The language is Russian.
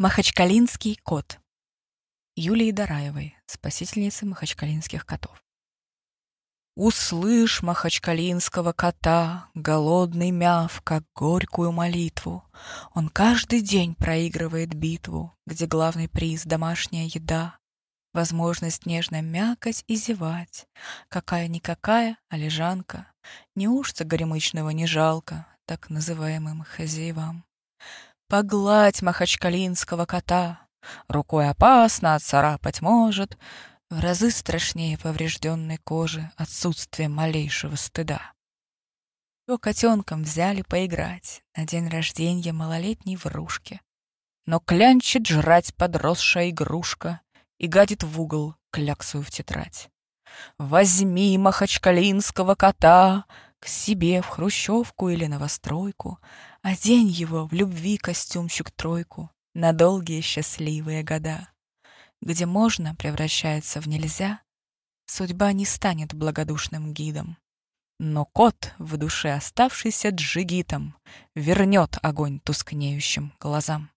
Махачкалинский кот. Юлии Дараевой, спасительницы махачкалинских котов. Услышь махачкалинского кота, голодный мяв, как горькую молитву. Он каждый день проигрывает битву, где главный приз — домашняя еда. Возможность нежно мякать и зевать. Какая-никакая, а лежанка. Неужто горемычного не жалко так называемым хозяевам? Погладь махачкалинского кота. Рукой опасно отцарапать может. В разы страшнее поврежденной кожи отсутствие малейшего стыда. То котенком взяли поиграть на день рождения малолетней врушки. Но клянчит жрать подросшая игрушка и гадит в угол кляксую в тетрадь. Возьми махачкалинского кота к себе в хрущевку или новостройку, Одень его в любви костюмчик-тройку На долгие счастливые года. Где можно превращается в нельзя, Судьба не станет благодушным гидом. Но кот, в душе оставшийся джигитом, Вернет огонь тускнеющим глазам.